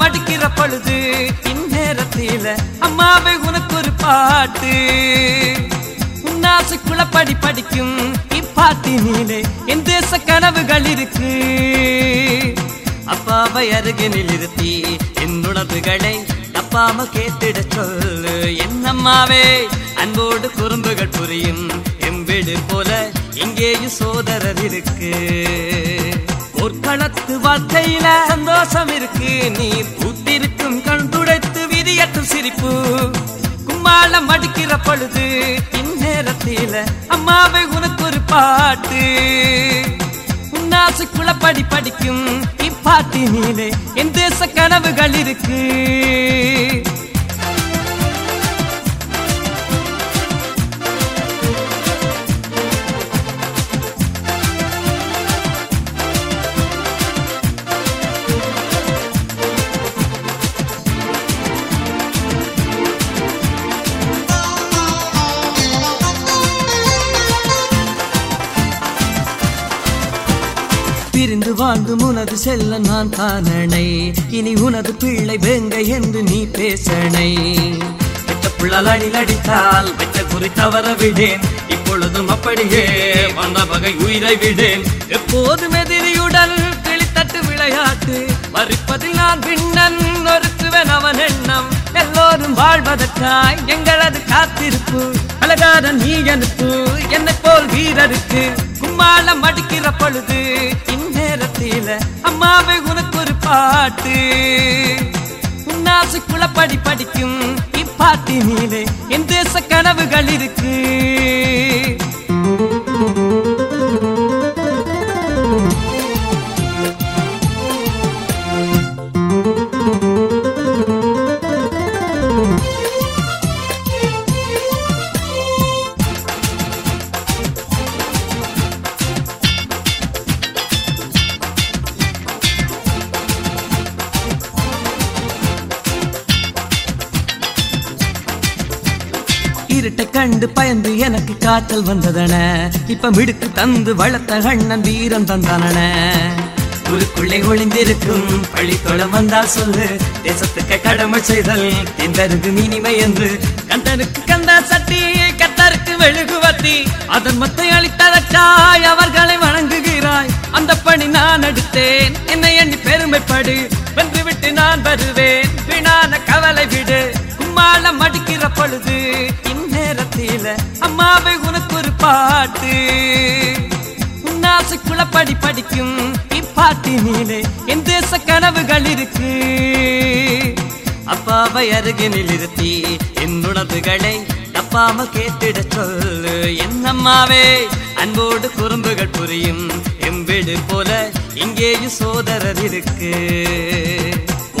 மடிக்கிற பொழுது இந்நேரத்தில அம்மாவை உனக்கு ஒரு பாட்டு. உன்னாசுக்குள்ள படி படிக்கும் இப்பாட்டினிலே என் தேச கனவுகள் இருக்கு. அப்பாவை அருகினில் இருத்தி என் உணர்வுகளை தப்பாம கேட்டிட சொல்லு. என் அம்மாவே அன்போடு குறும்புகள் புரியும் எம் வீடு போல எங்கேயும் சோதரர் இருக்கு. போர்க்களத்து வாழ்க்கையில நீ பூத்திருக்கும் கண் துடைத்து விதியட்டும் சிரிப்பு. கும்மாளம் அடிக்கிற பொழுது இந்நேரத்தில அம்மாவை உனக்கு ஒரு பாட்டு. உன்னாசு குளப்படி படிக்கும் இப்பாட்டினிலே என் தேச கனவுகள் இருக்கு. பிரிந்து வாழ்ந்து உனது செல்ல நான் தானனை இனி உனது பிள்ளை வெங்க என்று நீ பேசணை. பெற்ற புள்ளல் அடில் அடித்தால் பெற்ற குறி தவற விடேன். இப்பொழுதும் அப்படியே வந்த வகை உயிரை விடேன். எப்போதும் எதிரியுடன் கிளித்தட்டு விளையாட்டு. மறிப்பதில் நான் பின்னன் ஒருத்துவன் அவன் எண்ணம். எல்லோரும் வாழ்வதற்காய் எங்களது காத்திருப்பு. அழகாத நீ அனுப்பு என்னை போல் வீரருக்கு. கும்மாளம் அடிக்கிற பொழுது இந்நேரத்தில அம்மாவை உனக்கு ஒரு பாட்டு. உன்னாசுக்குள்ள படி படிக்கும் இப்பாட்டினிலே என் தேச கனவுகள் இருக்கு. இருட்டை கண்டு பயந்து எனக்கு காய்ச்சல் வந்ததன. இப்ப மிடுக்கு தந்து வளர்த்த கண்ணன் வீரம் தந்தானன. ஊருக்குள்ளே ஒளிந்திருக்கும் பள்ளித்தோளம் வந்தால் சொல்லு. தேசத்துக்கு கடமை செய்தல் எந்தருக்கு இனிமை என்று. கந்தனுக்கு கந்தா சட்டி கத்தருக்கு வெளுகுவத்தி அதன் மொத்தை அளித்ததற்காய் அவர்களை வணங்குகிறாய். அந்த பணி நான் எடுத்தேன். என்னை எண்ணி பெருமைப்படு. வென்று விட்டு நான் வருவேன். வினான கவலை விடு. கும்மாளம் அடிக்கிற பொழுது இந்நேரத்தில அம்மாவை உனக்கு ஒரு பாட்டு. உன்னாசுக்குள்ள படி படிக்கும் இப்பாட்டினிலே என் தேச கனவுகள் இருக்கு. அப்பாவை அருகினில் இருத்தி என் உணர்வுகளை தப்பாம கேட்டிட சொல்லு. என் அம்மாவே அன்போடு குறும்புகள் புரியும் எம்பிடு வீடு போல இங்கேயும் சோதரர் இருக்கு.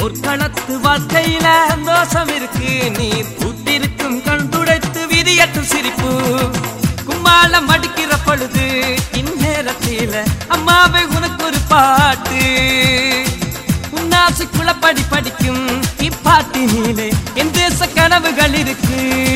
ஒரு களத்து வார்த்தையில சந்தோஷம் இருக்கு நீ துடைத்து சிரிப்பு. கும்மால மடிக்கிற பொழுது இந்நேரத்தில அம்மாவை உனக்கு ஒரு பாட்டு. உன்னாசுக்குள்ள குளப்படி படிக்கும் இப்பாட்டினிலே என் தேச கனவுகள் இருக்கு.